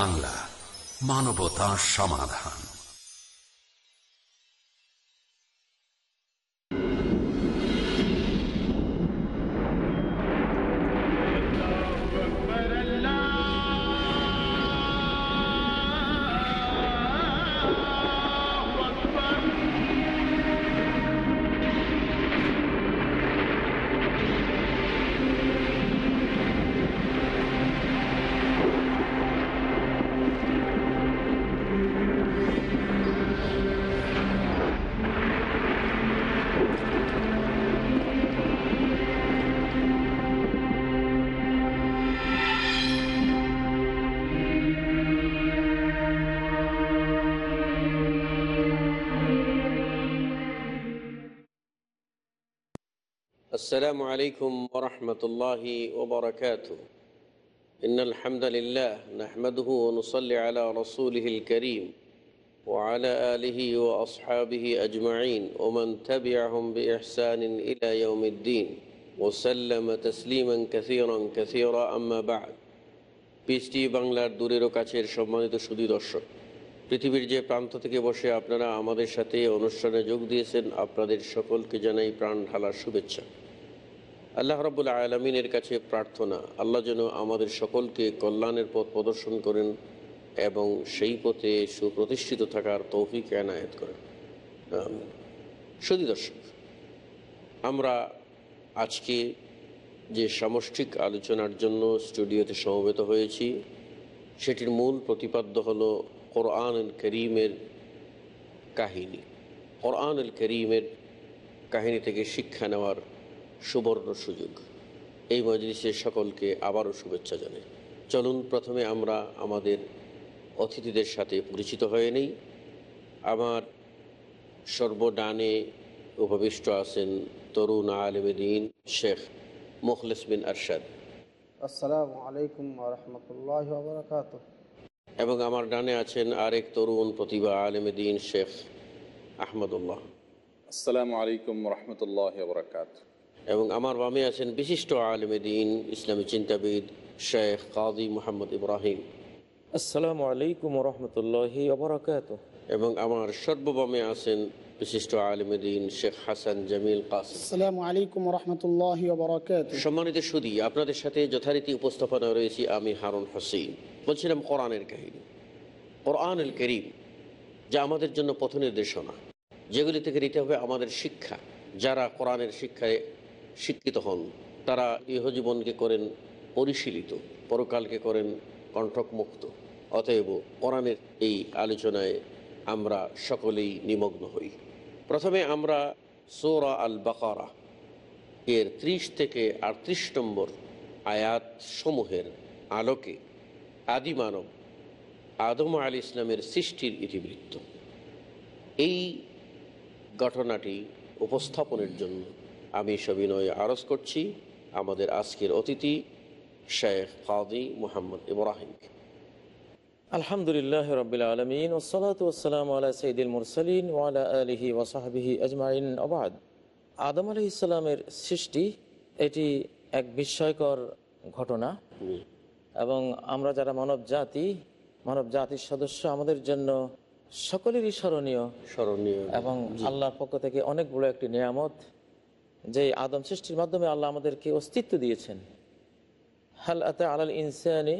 বাংলা মানবতা সমাধান। السلام عليكم ورحمة الله وبركاته إن الحمد لله نحمده ونصلي على رسوله الكريم وعلى آله وأصحابه أجمعين ومن تبعهم بإحسان إلى يوم الدين وسلم تسليما كثيرا كثيرا أما بعد পিএসটি বাংলার দূরের ও কাছের সম্মানিত সুদী দর্শক পৃথিবীর যে প্রান্ত থেকে বসে আপনারা আমাদের সাথে অনুষ্ঠানে যোগ দিয়েছেন আপনাদের সকলকে জানাই প্রাণ ঢালার শুভেচ্ছা আল্লাহ রবুল আলমিনের কাছে প্রার্থনা, আল্লাহ যেন আমাদের সকলকে কল্যাণের পথ প্রদর্শন করেন এবং সেই পথে সুপ্রতিষ্ঠিত থাকার তৌফিক এনায়েত করেন। সুধী দর্শক, আমরা আজকে যে সামষ্টিক আলোচনার জন্য স্টুডিওতে সমবেত হয়েছি, সেটির মূল প্রতিপাদ্য হলো কোরআনুল করিমের কাহিনী কোরআনুল করিমের কাহিনী থেকে শিক্ষা নেওয়ার সুবর্ণ সুযোগ। এই মজলিসের সকলকে আবারও শুভেচ্ছা জানাই। চলুন প্রথমে আমরা আমাদের অতিথিদের সাথে পরিচিত হয়ে নেই। আমার সর্বডানে উপবিষ্ট আছেন তরুণ আলমদিন শেখ মুখলিস বিন আরশাদ। আসসালামু আলাইকুম রহমতুল্লাহ বরকাত এবং আমার ডানে আছেন আরেক তরুণ প্রতিভা আলমদিন শেখ আহমদুল্লাহ। আসসালামু আলাইকুম রহমতুল্লাহ বরকাত এবং আমার বামে আছেন বিশিষ্ট আলম দিন ইসলামী চিন্তাবিদ শেখ কাদি মোহাম্মদ ইব্রাহিম। আসসালামু আলাইকুম রহমতুল্লাহি অবরাকাত এবং আমার সর্ববামে আছেন বিশিষ্ট আলমদিন শেখ হাসান জামিল কাসিম। আসসালামু আলাইকুম রহমতুল্লাহ বরকাত সম্মানিত সুদী আপনাদের সাথে যথারীতি উপস্থাপনা রয়েছি আমি হারুন হোসেন। বলছিলাম কোরআনের কাহিনী। কোরআনুল করিম যা আমাদের জন্য পথ নির্দেশনা যেগুলি থেকে নিতে হবে আমাদের শিক্ষা যারা কোরআনের শিক্ষায় শিক্ষিত হন। তারা ইহজীবনকে করেন পরিশীলিত, পরকালকে করেন কণ্ঠকমুক্ত। অতএব কোরআনের এই আলোচনায় আমরা সকলেই নিমগ্ন হই। প্রথমে আমরা সোরা আল বাকারা এর ত্রিশ থেকে আটত্রিশ নম্বর আয়াত সমূহের আলোকে আদি মানব আদম আলী ইসলামের সৃষ্টির ইতিবৃত্ত। এই ঘটনাটি উপস্থাপনের জন্য আমি সবিনয় আরজ করছি। আমাদের আজকের অতিথি শেখ কাদি মোহাম্মদ ইব্রাহিমকে আলহামদুলিল্লাহ রবিল আলমিন ওসলাত ওসালাম আলা সঈদুল মুরসালিন ওয়ালা আলহি ওসাহাবিহি আজমাইন। আবাদ আদম আলি ইসলামের সৃষ্টি এটি এক বিস্ময়কর ঘটনা। এবং আমরা যারা মানব জাতি মানব জাতির সদস্য আমাদের জন্য সকলেরই স্মরণীয়। স্মরণীয়। এবং আল্লাহর পক্ষ থেকে অনেক বড় একটি নিয়ামত। যে আদম সৃষ্টির মাধ্যমে আল্লাহ আমাদেরকে অস্তিত্ব দিয়েছেন। হাল আতা আলাল ইনসানি।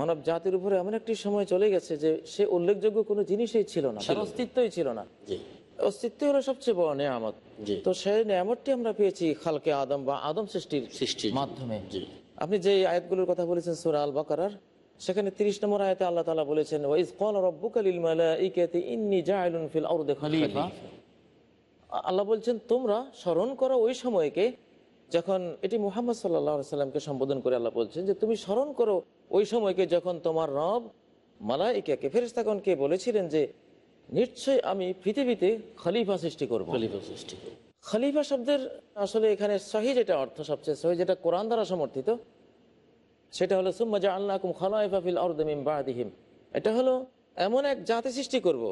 মানব জাতির উপরে এমন একটি সময় চলে গেছে যে সে উল্লেখযোগ্য কোনো জিনিসই ছিল না তার অস্তিত্বই ছিল না। অস্তিত্ব হলো সবচেয়ে বড় নিয়ামত। তো সেই নিয়ামতটি আমরা পেয়েছি খালকে আদম বা আদম সৃষ্টির সৃষ্টির মাধ্যমে। আপনি যে আয়াতগুলোর কথা বলেছেন সুরা আল বাকারার সেখানে তিরিশ নম্বর আয়তে আল্লাহ তালা বলেছেন ওয়াইজ কল রব্বুকা লিল মালাইকাতি ইন্নী জাইলুন ফিল আরদি খলিফা। আল্লাহ বলছেন তোমরা স্মরণ করো ওই সময়কে যখন এটি মোহাম্মদ সাল্লাহ সাল্লামকে সম্বোধন করে আল্লাহ বলছেন যে তুমি স্মরণ করো ওই সময়কে যখন তোমার রব মালাইকাকে ফেরেস্তাগণকে বলেছিলেন যে নিশ্চয়ই আমি পৃথিবীতে খলিফা সৃষ্টি করব খলিফা সৃষ্টি। খলিফা শব্দের আসলে এখানে সহি যেটা অর্থ সবচেয়ে সহি যেটা কোরআন দ্বারা সমর্থিত সেটা হলো সুম্মা জা আল্লাহকুম খালাইফা ফিল আরদি মিন বাদিহিম এটা হলো এমন এক জাতি সৃষ্টি করব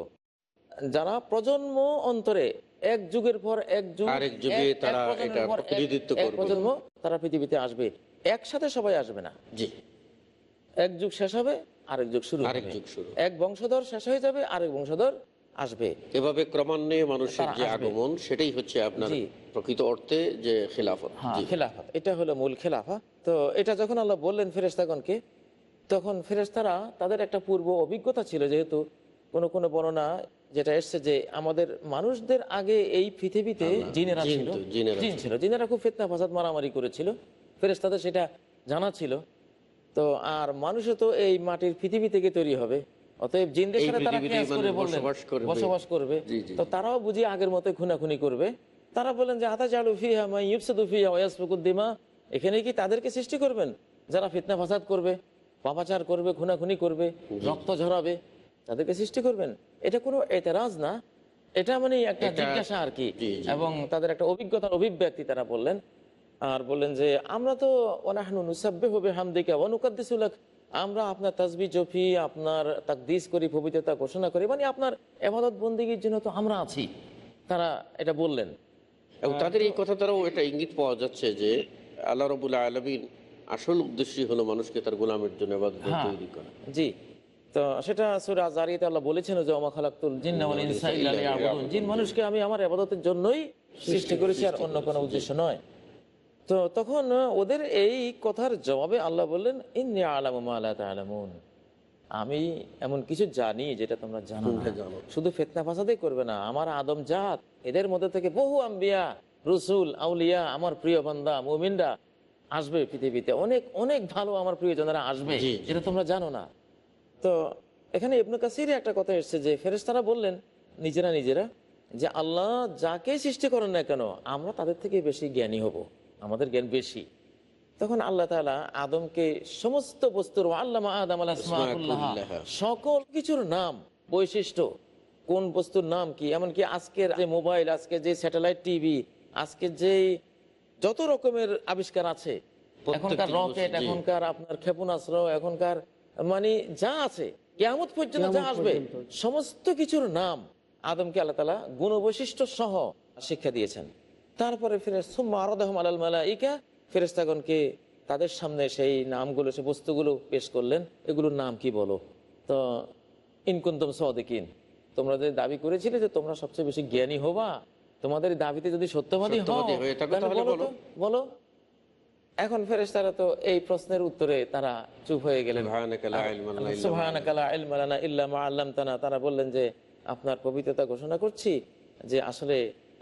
যারা প্রজন্ম অন্তরে এক যুগের পর এক যুগ আরেক তারা এটা প্রতিনিধিত্ব করবে। প্রজন্ম তারা পৃথিবীতে আসবে। একসাথে সবাই আসবে না। জি। এক যুগ শেষ হবে আরেক যুগ শুরু আরেক যুগ শুরু। এক বংশধর শেষ হয়ে যাবে আরেক বংশধর আসবে। এভাবে ক্রমান্বয়ে মানুষের যে আগমন সেটাই হচ্ছে আপনার প্রকৃত অর্থে যে খেলাফত। হ্যাঁ। খেলাফত। এটা হলো মূল খেলাফা তো এটা যখন আল্লাহ বললেন ফেরেস্তাগণকে তখন ফেরেস্তারা তাদের একটা পূর্ব অভিজ্ঞতা ছিল যেহেতু কোনো কোনো বর্ণনা যেটা এসছে যে আমাদের মানুষদের আগে এই পৃথিবীতে জিনেরা ছিল। জিন ছিল। জিনেরা খুব ফেতনা ফাসাদ মারামারি করেছিল। ফেরেস্তাদের সেটা জানা ছিল। তো আর মানুষও তো এই মাটির পৃথিবী থেকে তৈরি হবে। অতএব জিনদের সাথে তারা করে মানুষ বললেন। বসবাস করবে। তো তারাও বুঝি আগের মতো খুনাখুনি করবে। তারা বলেন যে আতা জালু ফিহা মাই ইউফসিদু ফিহা ওয়া ইয়াসফিকুদ দিমা এখানে কি তাদেরকে সৃষ্টি করবেন? যারা ফিতনা ফাসাদ করবে পাপাচার করবে খুনাখুনি করবে রক্ত ঝরাবে। তাদেরকে সৃষ্টি করবেন। এটা কোনো এতেরাজ না। এটা মানে একটা জিজ্ঞাসা আর কি। এবং তাদের একটা অভিজ্ঞতার অভিব্যক্তি তারা বললেন। আর বললেন যে আমরা তো ওনাহনু নুসাব্বে হবে হামদিকা অনুকাদ্দিসুলাক আমরা আপনার তাজবি জফি আপনার তাকদিস করি পবিত্রতা ঘোষণা করি। মানে আপনার এবাদত বন্দিগির জন্য তো আমরা আছি। তারা এটা বললেন। এবং তাদের এই কথা দ্বারাও এটা ইঙ্গিত পাওয়া যাচ্ছে যে আল্লাহ রবুল্লাহ আলমিন আসল উদ্দেশ্যই হলো মানুষকে তার গোলামের জন্য হ্যাঁ। তৈরি করা। জি। তো সেটা সুরা জারিয়াতে আল্লাহ বলেছেন যে ওমা খালাকুল জিন মানুষকে আমি আমার ইবাদতের জন্যই সৃষ্টি করেছি আর অন্য কোনো উদ্দেশ্য নয়। তো তখন ওদের এই কথার জবাবে আল্লাহ বললেন ইন্নি আলামু মা লা তা'লামুন আমি এমন কিছু জানি যেটা তোমরা জানো না। শুধু ফেতনা ফাসাদই করবে না আমার আদম জাত এদের মধ্যে থেকে বহু আম্বিয়া রসুল আউলিয়া আমার প্রিয় বান্দা মুমিনরা আসবে পৃথিবীতে। অনেক অনেক ভালো আমার প্রিয়জনেরা আসবে। যেটা তোমরা জানো না। তো এখানে ইবনু কাসির একটা কথা এসছে যে ফেরেশতারা বললেন নিজেরা নিজেরা যে আল্লাহ যাকে সৃষ্টি করেন না কেন আমরা তাদের থেকে বেশি জ্ঞানী হব আমাদের জ্ঞান বেশি তখন আল্লাহ তাআলা আদমকে সমস্ত বস্তুর আল্লাহ আদম আসমাকুল্লাহ। সকল কিছুর নাম বৈশিষ্ট্য কোন বস্তুর নাম কি এমনকি আজকের যে মোবাইল আজকে যে স্যাটেলাইট টিভি আজকে যে যত রকমের আবিষ্কার আছে এখনকার রকেট এখনকার আপনার ক্ষেপণাস্ত্র এখনকার মানে যা আছে কেয়ামত পর্যন্ত যা আসবে সমস্ত কিছুর নাম আদমকে আল্লাহ তালা গুণ বৈশিষ্ট্য সহ শিক্ষা দিয়েছেন। তারপরে ফিরে সুম্মা আরদহম মালাইকা ফেরেস্তাগণকে তাদের সামনে সেই নামগুলো সেই বস্তুগুলো পেশ করলেন। এগুলোর নাম কি বলো? তো ইনকুন্তম সদিকিন তোমরা যে দাবি করেছিলে যে তোমরা সবচেয়ে বেশি জ্ঞানী হবা তোমাদের দাবিতে যদি সত্যবাদী বলো। এখন ফেরেশতারা তো এই প্রশ্নের উত্তরে তারা চুপ হয়ে গেলেন। তারা বললেন যে আপনার পবিত্রতা ঘোষণা করছি যে আসলে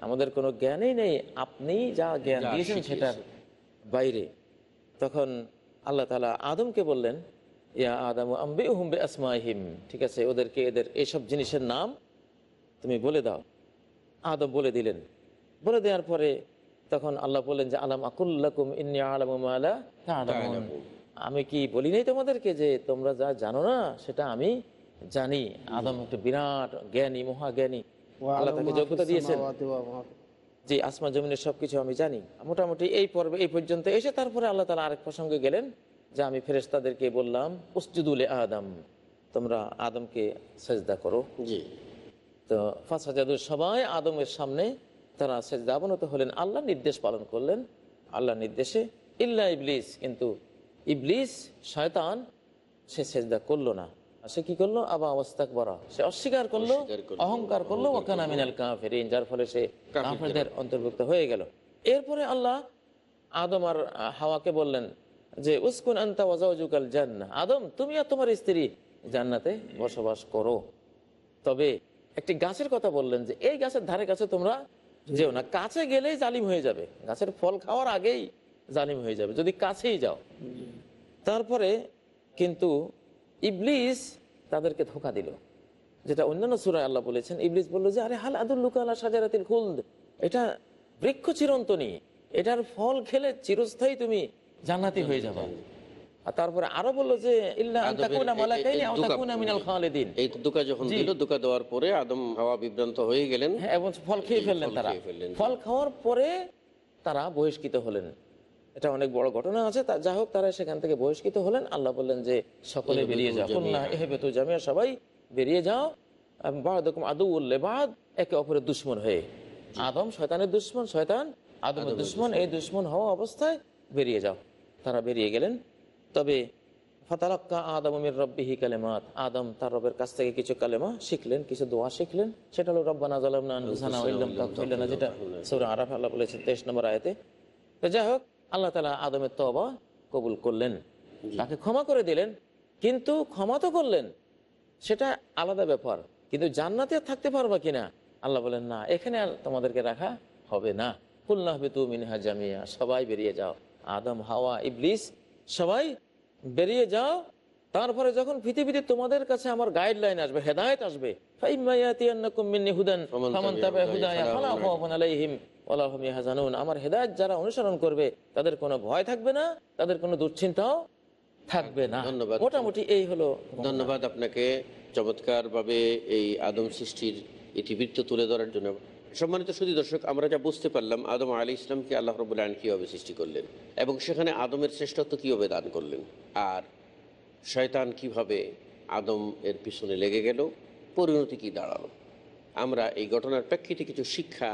আমাদের কোনো জ্ঞানই নেই। আপনি যা জ্ঞান দিয়েছেন সেটার বাইরে। তখন আল্লাহ তালা আদমকে বললেন ইয়া আদম আম্বে হুম্বে আসমাহিম ঠিক আছে ওদেরকে এদের এইসব জিনিসের নাম তুমি বলে দাও। আদম বলে দিলেন। বলে দেওয়ার পরে তখন আল্লাহ বললেন যে আলাম আকুল্লাকুম ইন্নি আলামু আমি কি বলি নাই তোমাদেরকে যে তোমরা যা জানো না সেটা আমি জানি। আদম একটা বিরাট জ্ঞানী মহাজ্ঞানী। আল্লাহ তাকে যোগ্যতা দিয়েছেন। যে আসমান জমিনের সবকিছু আমি জানি। মোটামুটি এই পর্বে এই পর্যন্ত এসে তারপরে আল্লাহ তালা আরেক প্রসঙ্গে গেলেন যে আমি ফেরেশতাদেরকে বললাম উসজুদুল আদম তোমরা আদমকে সেজদা করো। জি। তো ফাঁসাজাদু সবাই আদমের সামনে তারা সেজদা অবনত হলেন আল্লাহ নির্দেশ পালন করলেন। আল্লাহ নির্দেশে ইল্লা ইবলিস কিন্তু ইবলিস শয়তান সে সেজদা করল না। সে কি করল? আবা অবস্থাক বরা সে অস্বীকার করল অহংকার করল ওখানে আমিনাল কাফেরিন যার ফলে সে কাফিরদের অন্তর্ভুক্ত। হয়ে গেল। এরপরে আল্লাহ আদম আর হাওয়াকে বললেন যে উসকুন আন্তা ওয়াজাউজুকাল জান্না আদম তুমি আর তোমার স্ত্রী জান্নাতে বসবাস করো। তবে একটি গাছের কথা বললেন যে এই গাছের ধারে কাছে তোমরা যেও না, কাছে গেলেই জালিম হয়ে যাবে। গাছের ফল খাওয়ার আগেই জালিম হয়ে যাবে, যদি কাছেই যাও। তারপরে কিন্তু ইবলিস তাদেরকে ধোকা দিল। যেটা অন্যান্য সুরায় আল্লাহ বলেছেন, ইবলিস বলল যে, আরে, হাল আদুল্লুকা আল্লাহ সাজারাতিল খুলদ? এটা বৃক্ষ চিরন্তনী, এটার ফল খেলে চিরস্থায়ী তুমি জান্নাতি হয়ে যাবে। তারপরে আরও বলল যে এই- দুকা- যখন দিল দুকা দেওয়ার পরে আদম হাওয়া বিভ্রান্ত হয়ে গেলেন। হ্যাঁ, এবং ফল খেয়ে ফেললেন তারা। ফল খাওয়ার পরে তারা বহিষ্কৃত হলেন। এটা অনেক বড় ঘটনা আছে। তা যা হোক তারা সেখান থেকে বহিষ্কৃত হলেন। আল্লাহ বললেন যে সকলে বেরিয়ে যাও। এহেবেতু জামিয়া সবাই বেরিয়ে যাও। আদু বাদ একে অপরের দুশ্মন হয়ে। আদম শয়তানের দুশ্মন শয়তান আদমের দুশ্মন। এই দুশ্মন হওয়া অবস্থায় বেরিয়ে যাও। তারা বেরিয়ে গেলেন। তবে ফাতারাক্কা আদম আমির রব্বিহি কালেমাত। আদম তার রবের কাছ থেকে কিছু কালেমা শিখলেন কিছু দোয়া শিখলেন। সেটা হলো রব্বানা জালামনা যেটা সূরা আরাফ আল্লাহ বলেছেন 23 নম্বর আয়াতে। তো যাই হোক আল্লাহ তাআলা আদমের তওবা কবুল করলেন। তাকে ক্ষমা করে দিলেন কিন্তু ক্ষমা তো করলেন। সেটা আলাদা ব্যাপার। কিন্তু জান্নাতে থাকতে পারবা কিনা? আল্লাহ বলেন না এখানে তোমাদেরকে রাখা হবে না। কুল্লাহ বেতু মিনহা জামিয়া সবাই বেরিয়ে যাও। আদম হাওয়া ইবলিস সবাই বেরিয়ে যাও। তারপরে যখন পৃথিবীতে তোমাদের কাছে আমার গাইডলাইন আসবে হেদায়ত আসবে আমার হেদায়েত যারা অনুসরণ করবে তাদের কোনো ভয় থাকবে না তাদের কোনো দুশ্চিন্তাও থাকবে না। ধন্যবাদ। মোটামুটি এই হলো ধন্যবাদ আপনাকে। চমৎকারভাবে এই আদম সৃষ্টির ইতিবৃত্ত তুলে ধরার জন্য। সম্মানিত সুদী দর্শক, আমরা যা বুঝতে পারলাম, আদম আলী ইসলামকে আল্লাহ রবুল্লা আইন কীভাবে সৃষ্টি করলেন এবং সেখানে আদমের শ্রেষ্ঠত্ব কীভাবে দান করলেন আর শয়তান কীভাবে আদম এর পিছনে লেগে গেল, পরিণতি কি দাঁড়াল? আমরা এই ঘটনার প্রেক্ষিতে কিছু শিক্ষা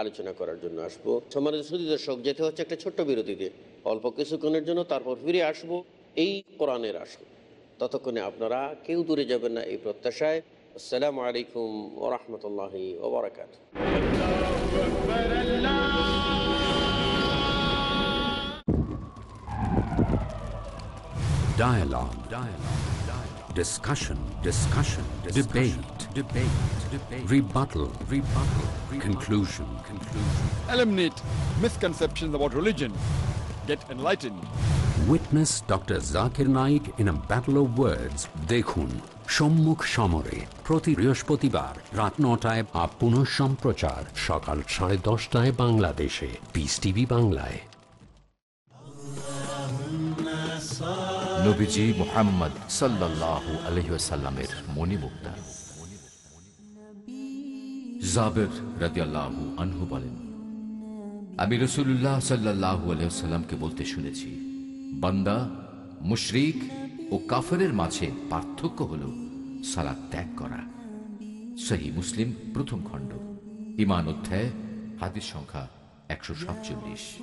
আলোচনা করার জন্য আসব। সম্মানিত সুদী দর্শক, যেতে হচ্ছে একটা ছোট্ট বিরতিতে। অল্প কিছুক্ষণের জন্য তারপর ফিরে আসব এই কোরআনের আসব ততক্ষণে আপনারা কেউ দূরে যাবেন না এই প্রত্যাশায়। আসসালামু আলাইকুম ওরহমতুল্লাহি ওবরাকাত Dialogue. Dialogue. Dialogue. Discussion. Discussion. Debate. Debate. Debate. Rebuttal. Rebuttal. Conclusion. Conclusion. Eliminate misconceptions about religion. Get enlightened. Witness Dr. Zakir Naik in a battle of words. দেখুন সম্মুখ সমরে প্রতি বৃহস্পতিবার রাত নটায় আপ পুনঃ সম্প্রচার সকাল সাড়ে দশটায় বাংলাদেশে। পিস টিভি বাংলায়। মোহাম্মদ জাবের বলেন, আমি রসুল্লাহ সাল্লাহু আলহামকে বলতে শুনেছি, বান্দা, মুশরিক ও কাফেরের মাঝে পার্থক্য হল সালাদ ত্যাগ করা। সহি মুসলিম প্রথম খণ্ড। ইমান অধ্যায়, হাদিস সংখ্যা একশো সাতচল্লিশ।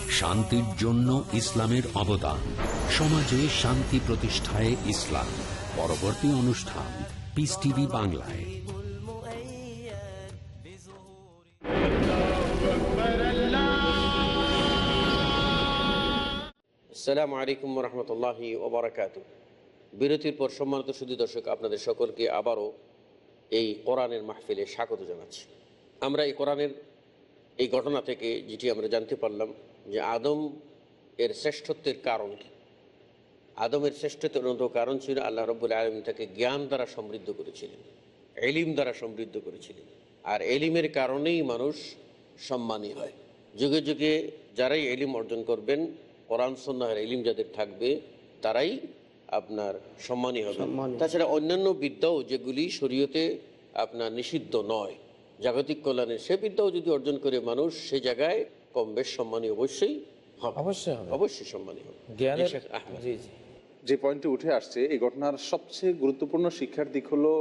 শান্তির জন্য ইসলামের অবদান। সমাজে শান্তি প্রতিষ্ঠায় ইসলাম। পরবর্তী অনুষ্ঠান পিস টিভি বাংলায়। আসসালামু আলাইকুম রহমতুল্লাহি ওবরাকাত বিরতির পর সম্মানিত সুদী দর্শক, আপনাদের সকলকে আবারও এই কোরআনের মাহফিলে স্বাগত জানাচ্ছি। আমরা এই কোরআনের এই ঘটনা থেকে যেটি আমরা জানতে পারলাম যে আদম এর শ্রেষ্ঠত্বের কারণ কি? আদমের শ্রেষ্ঠত্বের অন্যতম কারণ ছিল আল্লাহ রব্বুল আলম তাকে জ্ঞান দ্বারা সমৃদ্ধ করেছিলেন এলিম দ্বারা সমৃদ্ধ করেছিলেন। আর এলিমের কারণেই মানুষ সম্মানী হয়। যুগে যুগে যারাই এলিম অর্জন করবেন কোরআন সন্ন্যাহের এলিম যাদের থাকবে তারাই আপনার সম্মানী হবে। তাছাড়া অন্যান্য বিদ্যাও যেগুলি শরীয়তে আপনার নিষিদ্ধ নয় জাগতিক কল্যাণের সে বিদ্যাও যদি অর্জন করে মানুষ সে জায়গায় কম বেশ সম্মানী অবশ্যই অবশ্যই হবে। অবশ্যই সম্মানী হবে। জ্ঞানের জি, শেখ আহমেদ। জি জি। যে পয়েন্টে উঠে আসছে এই ঘটনার সবচেয়ে গুরুত্বপূর্ণ শিক্ষার দিক হলো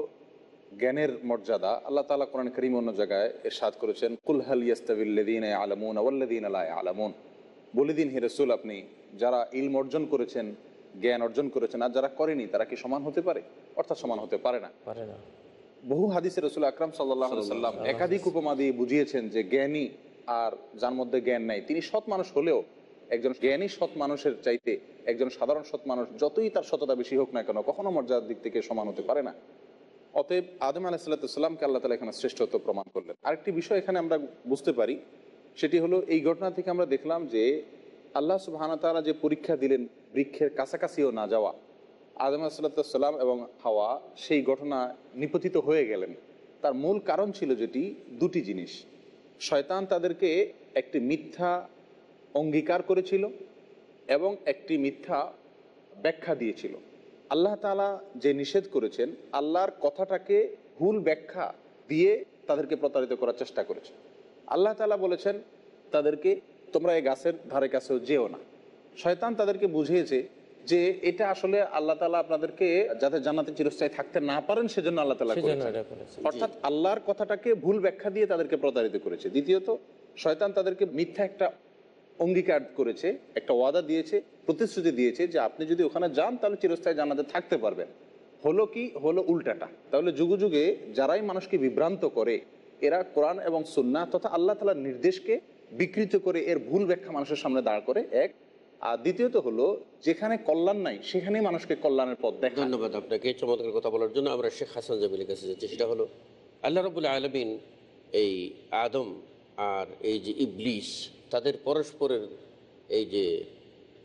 জ্ঞানের মর্যাদা। আল্লাহ তালা কোরআন করিম অন্য জায়গায় এরশাদ করেছেন কুলহাল ইয়াস্তাবিল্লাদিন আলামুন আওয়াল্লাদিন আলাই আলামুন বলে দিন হে রসুল আপনি যারা ইলম অর্জন করেছেন জ্ঞান অর্জন করেছেন আর যারা করেনি তারা কি সমান হতে পারে? অর্থাৎ সমান হতে পারে না। পারে না। বহু হাদিসে রসুল আকরাম সাল্লাহ সাল্লাম একাধিক উপমা দিয়ে বুঝিয়েছেন যে জ্ঞানী আর যার মধ্যে জ্ঞান নাই, তিনি সৎ মানুষ হলেও একজন জ্ঞানী সৎ মানুষের চাইতে একজন সাধারণ সৎ মানুষ যতই তার সততা বেশি হোক না কেন, কখনো মর্যাদার দিক থেকে সমান হতে পারে না। অতএব আদম আলাহিসাল্লামকে আল্লাহ তালা এখানে শ্রেষ্ঠত্ব প্রমাণ করলেন। আরেকটি বিষয় এখানে আমরা বুঝতে পারি, সেটি হলো এই ঘটনা থেকে আমরা দেখলাম যে আল্লাহ সুবাহানা তারা যে পরীক্ষা দিলেন বৃক্ষের কাছাকাছিও না যাওয়া, আদম সাল্লাম এবং হাওয়া, সেই ঘটনা নিপতিত হয়ে গেলেন। তার মূল কারণ ছিল যেটি, দুটি জিনিস। শয়তান তাদেরকে একটি মিথ্যা অঙ্গীকার করেছিল এবং একটি মিথ্যা ব্যাখ্যা দিয়েছিল। আল্লাহ তালা যে নিষেধ করেছেন, আল্লাহর কথাটাকে ভুল ব্যাখ্যা দিয়ে তাদেরকে প্রতারিত করার চেষ্টা করেছে আল্লাহ তালা বলেছেন, তাদেরকে তোমরা এই গাছের ধারে কাছেও যেও না। শয়তান তাদেরকে বুঝিয়েছে যে এটা আসলে আল্লাহ তালা আপনাদেরকে যাতে জান্নাতে চিরস্থায়ী থাকতে না পারেন সেজন্য আল্লাহ তালা অর্থাৎ আল্লাহর কথাটাকে ভুল ব্যাখ্যা দিয়ে তাদেরকে প্রতারিত করেছে। দ্বিতীয়ত শয়তান তাদেরকে মিথ্যা একটা অঙ্গীকার করেছে একটা ওয়াদা দিয়েছে প্রতিশ্রুতি দিয়েছে যে আপনি যদি ওখানে যান তাহলে চিরস্থায়ী জান্নাতে থাকতে পারবেন। হলো কি? হলো উল্টাটা। তাহলে যুগে যুগে যারাই মানুষকে বিভ্রান্ত করে এরা কোরআন এবং সুন্না তথা আল্লাহ তালার নির্দেশকে বিকৃত করে এর ভুল ব্যাখ্যা মানুষের সামনে দাঁড় করে। এক আর দ্বিতীয়ত হলো যেখানে কল্যাণ নাই সেখানেই মানুষকে কল্যাণের পথ দেখা। ধন্যবাদ আপনাকে চমৎকার কথা বলার জন্য। আমরা শেখ হাসান জামিলের কাছে যাচ্ছি। সেটা হলো আল্লাহ রবুল আলমিন এই আদম আর এই যে ইবলিস তাদের পরস্পরের এই যে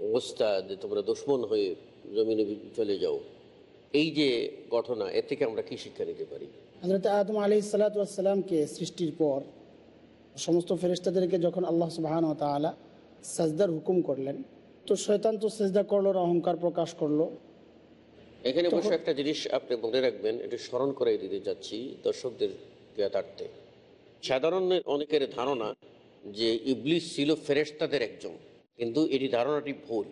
অবস্থা যে তোমরা দুশ্মন হয়ে জমিনে চলে যাও এই যে ঘটনা এর থেকে আমরা কি শিক্ষা নিতে পারি? হজরত আদম আলি সালাতামকে সৃষ্টির পর সমস্ত ফেরেস্তাদেরকে যখন আল্লাহ সুবাহান তালা সাজদার হুকুম করলেন তো শয়তান তো সেজদা করল না অহংকার প্রকাশ করল। এখানে বসে একটা জিনিস আপনি মনে রাখবেন এটা স্মরণ করে দিতে যাচ্ছি দর্শকদের জ্ঞাতার্থে সাধারণ অনেকের ধারণা যে ইবলিস ছিল ফেরেশতাদের একজন কিন্তু এটি ধারণাটি ভুল।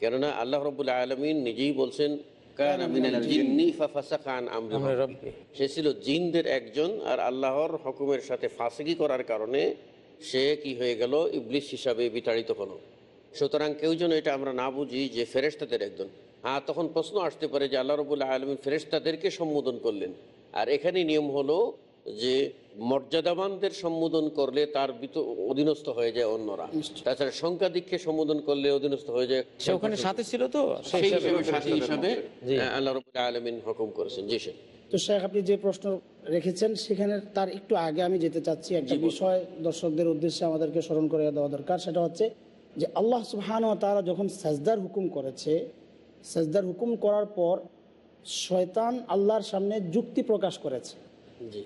কেননা আল্লাহ রবুল্লা আলমিন নিজেই বলছেন "কানা মিনাল জিন্নি ফাফাসাকা আন আমরি আমরা রাব্বিহি।" রব্বি। সে ছিল জিনদের একজন আর আল্লাহর হুকুমের সাথে ফাঁসিকি করার কারণে সে কি হয়ে গেল? ইবলিস হিসাবে বিতাড়িত হলো। সুতরাং কেউ যেন এটা আমরা না বুঝি যে ফেরেশতাদের একজন। হ্যাঁ তখন প্রশ্ন আসতে পারে যে আল্লাহ রবুল্লাহ আলমিন ফেরেশতাদেরকে সম্বোধন করলেন। আর এখানে নিয়ম হলো যে মর্যাদাবানদের সম্বোধন করলে তার অধীনস্থ হয়ে যায় অন্যরা। তাছাড়া সংখ্যাধিককে সম্বোধন করলে অধীনস্থ হয়ে যায় সে ওখানে সাথে ছিল তো? সেই হিসাবে হিসাবে সাথী আল্লাহ রবুল্লাহ আলমিন হুকুম করেছেন। জি সে তো শেখ আপনি যে প্রশ্ন রেখেছেন সেখানে তার একটু আগে আমি যেতে চাচ্ছি। একটা বিষয় দর্শকদের উদ্দেশ্যে আমাদেরকে স্মরণ করে দেওয়া দরকার সেটা হচ্ছে যে আল্লাহ সুবহান ও তারা যখন সাজদার হুকুম করেছে সাজদার হুকুম করার পর শয়তান আল্লাহর সামনে যুক্তি প্রকাশ করেছে। জি।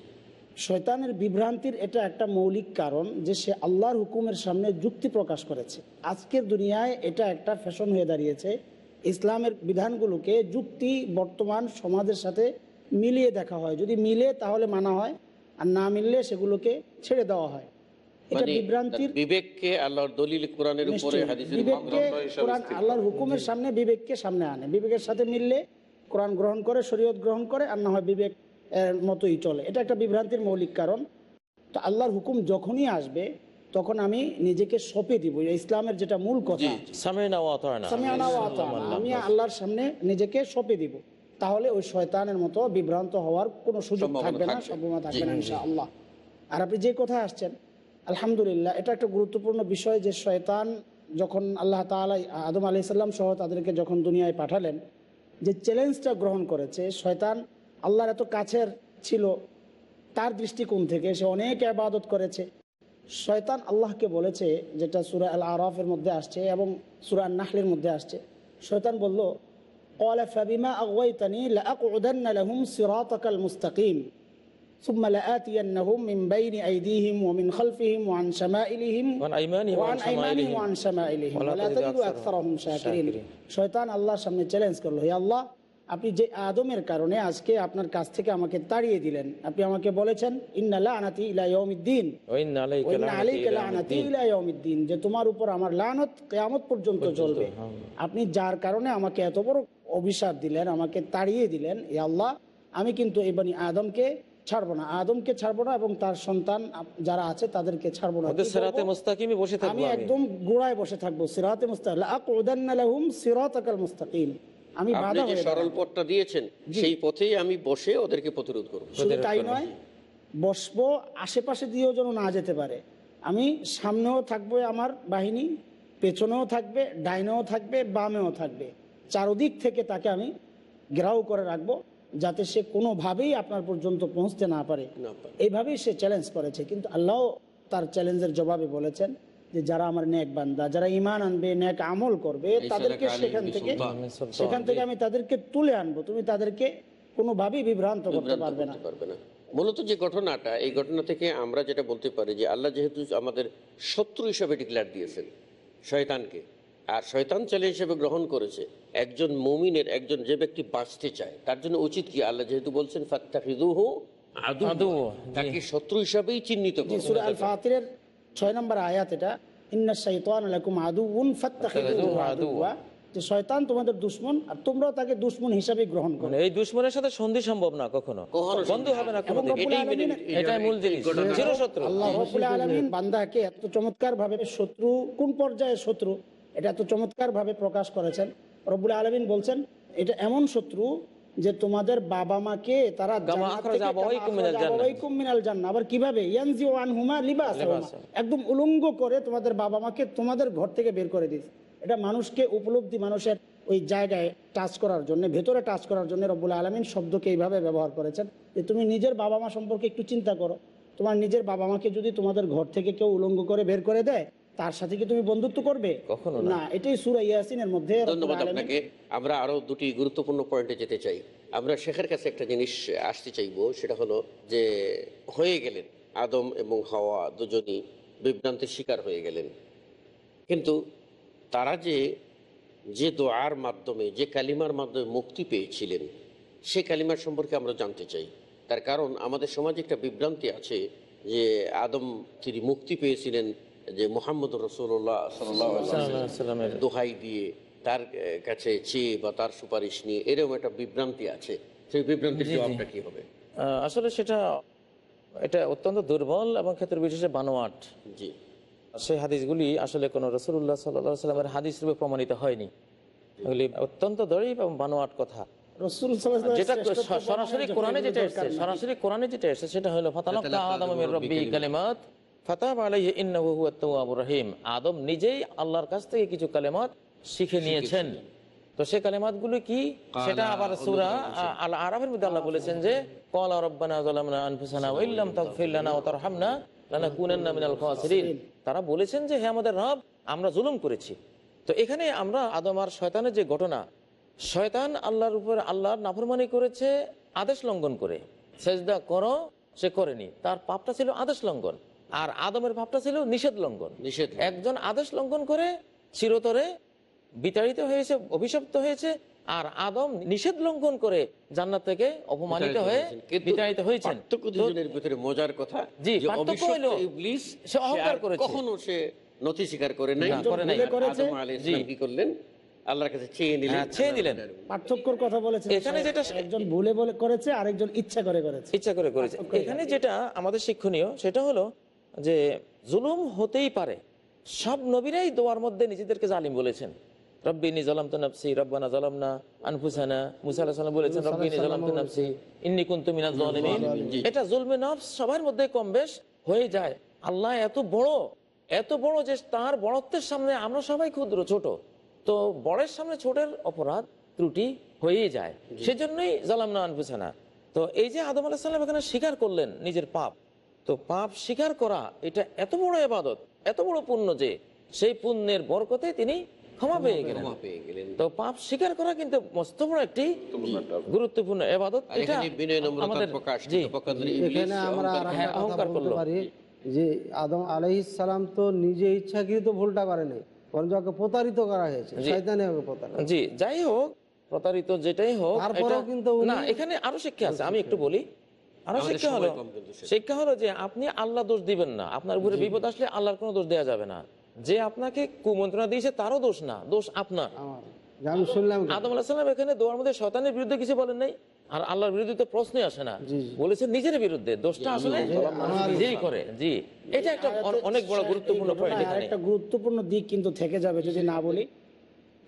শয়তানের বিভ্রান্তির এটা একটা মৌলিক কারণ যে সে আল্লাহর হুকুমের সামনে যুক্তি প্রকাশ করেছে। আজকের দুনিয়ায় এটা একটা ফ্যাশন হয়ে দাঁড়িয়েছে। ইসলামের বিধানগুলোকে যুক্তি বর্তমান সমাজের সাথে মিলিয়ে দেখা হয়। যদি মিলে তাহলে মানা হয় আর না মিললে সেগুলোকে ছেড়ে দেওয়া হয়। এটা মানে বিভ্রান্তির বিবেককে আল্লাহর দলিল কোরআনের উপরে হাদিসের বিবেককে মানদণ্ড হিসাবে কোরআন আল্লাহর হুকুমের সামনে বিবেককে সামনে আনে। বিবেকের সাথে মিললে কোরআন গ্রহণ করে শরীয়ত গ্রহণ করে আর না হয় বিবেক মতোই চলে। এটা একটা বিভ্রান্তির মৌলিক কারণ। তো আল্লাহর হুকুম যখনই আসবে তখন আমি নিজেকে সঁপে দিব। ইসলামের যেটা মূল কথা সামিনা ওয়া আতানা। সামিআনা ওয়া আতানা। আমি আল্লাহর সামনে নিজেকে সঁপে দিব। তাহলে ওই শয়তানের মতো বিভ্রান্ত হওয়ার কোনো সুযোগ থাকবে না। সম্ভাবনা থাকবে না ইনশাআল্লাহ। আর আপনি যে কথা আসছেন আলহামদুলিল্লাহ, এটা একটা গুরুত্বপূর্ণ বিষয় যে শয়তান যখন আল্লাহ তালা আদম আলি সাল্লাম সহ তাদেরকে যখন দুনিয়ায় পাঠালেন, যে চ্যালেঞ্জটা গ্রহণ করেছে, শয়তান আল্লাহর এত কাছের ছিল, তার দৃষ্টিকোণ থেকে সে অনেক আবাদত করেছে। শয়তান আল্লাহকে বলেছে, যেটা সুরা আল আরফের মধ্যে আসছে এবং সুরা নাহলের মধ্যে আসছে, শয়তান বলল কলা ফাবিমা আগুয়াইতানি লাহুম সিরাতাকাল মুস্তাকিম। ثم لآتينهم من بين أيديهم ومن خلفهم وعن شمائلهم وعن أيمانهم وعن وعن أيمانهم شمائلهم وعن شمائلهم ولا ولا تجد تجد أكثرهم أكثرهم شاكرين شاكرين। শয়তান আল্লাহর সামনে চ্যালেঞ্জ করলো হে আল্লাহ আপনি যে আদমের কারণে আজকে আপনার কাছ থেকে আমাকে তাড়িয়ে দিলেন আপনি আমাকে বলেছেন ইন্নাল্লাহ আনাতি ইলা ইয়াউমিদ্দিন ওয়া ইন্না আলাইকা ওয়া ইন্না লানাতি আলাইকা ইলা লানাতি ইয়াউমিদ্দিন। ইলা ইয়াউমিদ্দিন যে তোমার উপর আমার লানত কিয়ামত পর্যন্ত চলবে আপনি যার কারণে আমাকে এত বড় অভিশাপ দিলেন আমাকে তাড়িয়ে দিলেন এ আল্লাহ আমি কিন্তু এই বানি আদমকে ছাড়বো না। আদমকে ছাড়বো না এবং তার সন্তান যারা আছে তাদেরকে ছাড়বো না। সিরাতে মুস্তাকিমে বসে থাকব আমি একদম গোড়ায় বসে থাকব। সিরাতে মুস্তাকিম। লাকুদান্না লাহুম সিরাতাকাল মুস্তাকিম। আমি বাধা হয়ে সরল পথটা দিয়েছেন সেই পথেই আমি বসে ওদেরকে প্রতিরোধ করব। শুধু তাই নয় বসবো আশেপাশে দিয়েও যেন না যেতে পারে। আমি সামনেও থাকবে আমার বাহিনী পেছনেও থাকবে ডাইনেও থাকবে বামেও থাকবে। চারদিক থেকে তাকে আমি ঘেরাও করে রাখব। যাতে সে কোনোভাবেই আপনার পর্যন্ত পৌঁছতে না পারে। এইভাবেই সে চ্যালেঞ্জ করেছে। কিন্তু আল্লাহ তার চ্যালেঞ্জের জবাবে বলেছেন যে যারা আমার ন্যাক বান্দা যারা ইমান আনবে ন্যাক আমল করবে তাদেরকে সেখান থেকে সেখান থেকে আমি তাদেরকে তুলে আনব। তুমি তাদেরকে কোনোভাবেই বিভ্রান্ত করতে পারবে না। করতে পারবে না। মূলত যে ঘটনাটা এই ঘটনা থেকে আমরা যেটা বলতে পারি যে আল্লাহ যেহেতু আমাদের শত্রু হিসাবে ডিক্লেয়ার দিয়েছেন শয়তানকে। আর শয়তান ছেলে হিসেবে গ্রহণ করেছে। একজন মুমিনের একজন যে ব্যক্তি বাঁচতে চায় তার জন্য উচিত কি? আল্লাহ যেহেতু বলছেন আদু তাকে শত্রু হিসাবেই চিহ্নিত সূরা আল ফাতিরের ছয় নম্বর আয়াত এটা। ইন্না শাইতান লাকুম আদুউন ফাত্তাখিদুহু আদুওয়া যে শয়তান তোমাদের দুশমন আর তোমরাও তাকে দুশমন হিসাবে গ্রহণ করো। এই দুশ্মনের সাথে সন্ধি সম্ভব না কখনো। কখনো বন্ধু হবে না এবং কোনোদিন। রব্বুল এটাই আলামিন- এটা- এটাই মূল জিনিস। চিরশত্রু। আল্লাহ রব্বুল আলামিন বান্দাকে এত চমৎকার ভাবে শত্রু কোন পর্যায়ে শত্রু? এটা এত চমৎকার ভাবে প্রকাশ করেছেন। রব্বুল আলামিন বলছেন এটা এমন শত্রু যে তোমাদের বাবা মাকে তারা। আবার কীভাবে। একদম উলঙ্গ করে তোমাদের বাবা মাকে তোমাদের ঘর থেকে বের করে দিস এটা মানুষকে উপলব্ধি মানুষের ওই জায়গায় টাচ করার জন্য ভেতরে টাচ করার জন্য রব্বুল আলমিন শব্দকে এইভাবে ব্যবহার করেছেন যে তুমি নিজের বাবা মা সম্পর্কে একটু চিন্তা করো। তোমার নিজের বাবা মাকে যদি তোমাদের ঘর থেকে কেউ উলঙ্গ করে বের করে দেয় তার সাথে কি তুমি বন্ধুত্ব করবে? কখনো না। এটাই সুরা ইয়াসিনের মধ্যে ধন্যবাদ আপনাকে। আমরা আরও দুটি গুরুত্বপূর্ণ পয়েন্টে যেতে চাই। আমরা শেখের কাছে একটা জিনিস আসতে চাইব সেটা হলো যে হয়ে গেলেন আদম এবং হাওয়া দুজনই বিভ্রান্তির শিকার হয়ে গেলেন। কিন্তু তারা যে যে দোয়ার মাধ্যমে যে কালিমার মাধ্যমে মুক্তি পেয়েছিলেন সে কালিমার সম্পর্কে আমরা জানতে চাই। তার কারণ আমাদের সমাজে একটা বিভ্রান্তি আছে যে আদম তিনি মুক্তি পেয়েছিলেন যে মোহাম্মদ রসুল্লাহ সাল্লামের দোহাই দিয়ে তার কাছে চেয়ে বা তার সুপারিশ নিয়ে এরকম একটা বিভ্রান্তি আছে। সেই বিভ্রান্তির জবাবটা কি হবে? আসলে সেটা এটা অত্যন্ত দুর্বল এবং ক্ষেত্র বিশেষে বানোয়াট। জি। সেই হাদিসগুলি আসলে কোনো রসুল্লাহ সাল্লাহ সাল্লামের হাদিস রূপে প্রমাণিত হয়নি। এগুলি অত্যন্ত দরিব এবং বানোয়াট কথা। যেটা সরাসরি কোরআনে যেটা এসেছে। সরাসরি কোরআনে যেটা এসেছে সেটা হলো ফাতালাক্কা আদম মির রাব্বি কালিমাত। ফাতাব রহিম। আদম নিজেই আল্লাহর কাছ থেকে কিছু কালেমাত শিখে নিয়েছেন। তো সেই কালেমাতগুলো কি? সেটা আবার সূরা আল আরাফের মধ্যে আল্লাহ বলেছেন যে ক্বালা রাব্বানা তারা বলেছেন যে হে আমাদের রব আমরা জুলুম করেছি। তো এখানে আমরা আদম আর শয়তানের যে ঘটনা শয়তান আল্লাহর উপর আল্লাহর নাফরমানি করেছে আদেশ লঙ্ঘন করে। সেজদা করো সে করেনি। তার পাপটা ছিল আদেশ লঙ্ঘন। আর আদমের পাপটা ছিল নিষেধ লঙ্ঘন। নিষেধ একজন আদেশ লঙ্ঘন করে চিরতরে বিতাড়িত হয়েছে অভিশপ্ত হয়েছে আর আদম নিষেধ লঙ্ঘন করে জান্নাত থেকে অপমানিত হয়ে বিতাড়িত হয়েছেন। ভিতরে মজার কথা জি, সে অহংকার করেছে। কখনো সে নথি স্বীকার করে নাই। করে নাই। কি করলেন? আল্লাহর কাছে চেয়ে নিলেন। হ্যাঁ, চেয়ে নিলেন। পার্থক্যর কথা বলেছেন। এখানে যেটা- একজন ভুলে বলে করেছে আরেকজন ইচ্ছা করে করেছে। ইচ্ছা করে করেছে। এখানে। যেটা আমাদের শিক্ষণীয় সেটা হলো যে জুলুম হতেই পারে। সব নবীরাই দোয়ার মধ্যে নিজেদেরকে জালিম বলেছেন। রব্বিনি জালাম তো নাফসি রব্বানা জালাম আনফুসানা। মুসা সালাম বলেছেন রব্বিনি জালাম তো নাফসি ইন্নি কুনতু মিনাজ এটা জুলমে নফস সবার মধ্যে কম বেশ হয়ে যায়। আল্লাহ এত বড় এত বড় যে তার বড়ত্বের সামনে আমরা সবাই ক্ষুদ্র ছোট। তো বড়ের সামনে ছোটের অপরাধ ত্রুটি হয়েই যায়। সেজন্যই জালাম না আনফুসানা। তো এই যে আদম আলাহ সাল্লাম এখানে স্বীকার করলেন নিজের পাপ তো পাপ স্বীকার করা এটা এত বড় এবাদত এত বড় পুণ্য যে সেই পুণ্যের বরকতে তিনি ক্ষমা পেয়ে গেলেন। তো পাপ স্বীকার করা কিন্তু মস্ত বড় একটি গুরুত্বপূর্ণ এবাদত। এটা আমাদের অহংকার হ্যাঁ, করল। যে আদম আলাইহিস সালাম তো নিজে ইচ্ছাকৃত ভুলটা করে নাই বরং ওকে প্রতারিত করা হয়েছে জি। শয়তানে ওকে প্রতারিত জি যাই হোক প্রতারিত যেটাই হোক না এখানে আরও শিক্ষা আছে। আমি একটু বলি আরও শিক্ষা হলো। শিক্ষা যে আপনি আল্লাহ দোষ দিবেন না। আপনার উপরে বিপদ আসলে আল্লাহর কোনো দোষ দেওয়া যাবে না। যে আপনাকে কুমন্ত্রণা দিয়েছে তারও দোষ না দোষ আপনার। আমার যে আমি শুনলাম আদম আলাহিসাল্লাম এখানে দোয়ার মধ্যে শয়তানের বিরুদ্ধে কিছু বলেন নাই? আর আল্লাহর বিরুদ্ধে তো প্রশ্নই আসে না। বলেছেন নিজের বিরুদ্ধে দোষটা আসলে নিজেই করে। জি। এটা একটা অনেক বড় গুরুত্বপূর্ণ পয়েন্ট একটা গুরুত্বপূর্ণ দিক কিন্তু থেকে যাবে যদি না বলি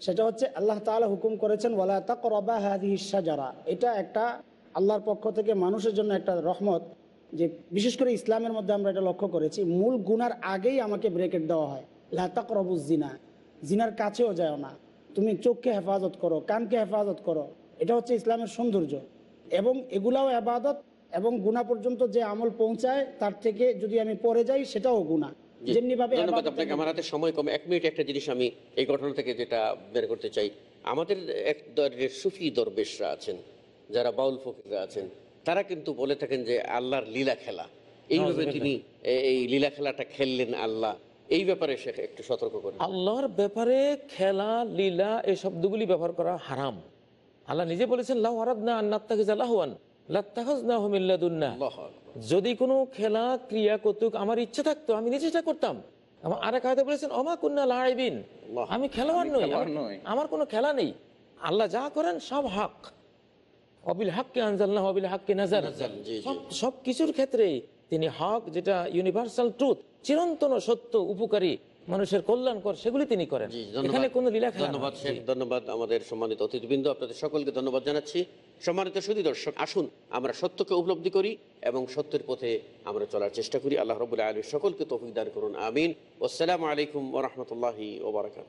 সেটা হচ্ছে আল্লাহ তাআলা হুকুম করেছেন ওয়ালা তাকরাবা এটা একটা আল্লাহর পক্ষ থেকে মানুষের জন্য একটা রহমত যে বিশেষ করে ইসলামের মধ্যে আমরা এটা লক্ষ্য করেছি মূল গুনার আগেই আমাকে ব্রেকেট দেওয়া হয়। লা তাকরাবুজ জিনা জিনার কাছেও যায় না। তুমি চোখকে হেফাজত করো কানকে হেফাজত করো। এটা হচ্ছে ইসলামের সৌন্দর্য। এবং এগুলাও আবাদত এবং গুণা পর্যন্ত যে আমল পৌঁছায় তার থেকে যদি আমি পরে যাই সেটাও গুণা জি, যেমনি ভাবে ধন্যবাদ আপনাকে। আমার হাতে সময় কম। এক মিনিট একটা জিনিস আমি এই ঘটনা থেকে যেটা বের করতে চাই। আমাদের এক সুফি দরবেশরা আছেন। যারা বাউল ফকিররা আছেন তারা কিন্তু বলে থাকেন যে আল্লাহর লীলা খেলা। এইভাবে তিনি এই লীলা খেলাটা খেললেন আল্লাহ। এই ব্যাপারে শেখ একটু সতর্ক করেন। আল্লাহর ব্যাপারে খেলা লীলা এই শব্দগুলি ব্যবহার করা হারাম। আল্লাহ নিজে বলেছেন লাহ আরাদনা আকবার। যদি কোনো খেলা ক্রিয়া কৌতুক আমার ইচ্ছে থাকতো আমি নিজে সেটা করতাম। আমার আরেক আয়তে বলেছেন অমা কুন্না লাইবিন। আমি খেলোয়াড় নই। আমার কোনো খেলা নেই। আল্লাহ যা করেন সব হক। অবিল হককে আনজাল্লাহ অবিল হককে নাজাল। সব কিছুর ক্ষেত্রে তিনি হক যেটা ইউনিভার্সাল ট্রুথ চিরন্তন সত্য উপকারী মানুষের কল্যাণকর সেগুলি তিনি করেন। এখানে কোনো লীলা ধন্যবাদ শেখ ধন্যবাদ আমাদের সম্মানিত অতিথিবৃন্দ আপনাদের সকলকে ধন্যবাদ জানাচ্ছি। সম্মানিত সুদী দর্শক আসুন আমরা সত্যকে উপলব্ধি করি এবং সত্যের পথে আমরা চলার চেষ্টা করি। আল্লাহ রবুল্লাহ আলী সকলকে তৌফিক দান করুন আমিন। আসসালামু আলাইকুম ওরহমতুল্লাহি ওবরাকাত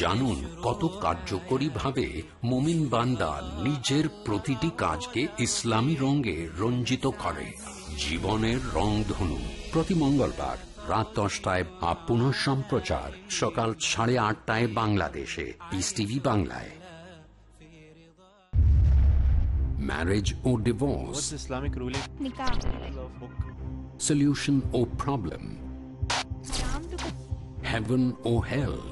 জানুন কত কার্যকরী ভাবে মোমিন বান্দা নিজের প্রতিটি কাজকে ইসলামী রঙে রঞ্জিত করে। জীবনের রংধনু প্রতি মঙ্গলবার রাত দশটায় আপ পুনঃ সম্প্রচার সকাল সাড়ে আটটায় বাংলাদেশে। পিস টিভি বাংলায়। Marriage O divorce ruling? solution or problem heaven or hell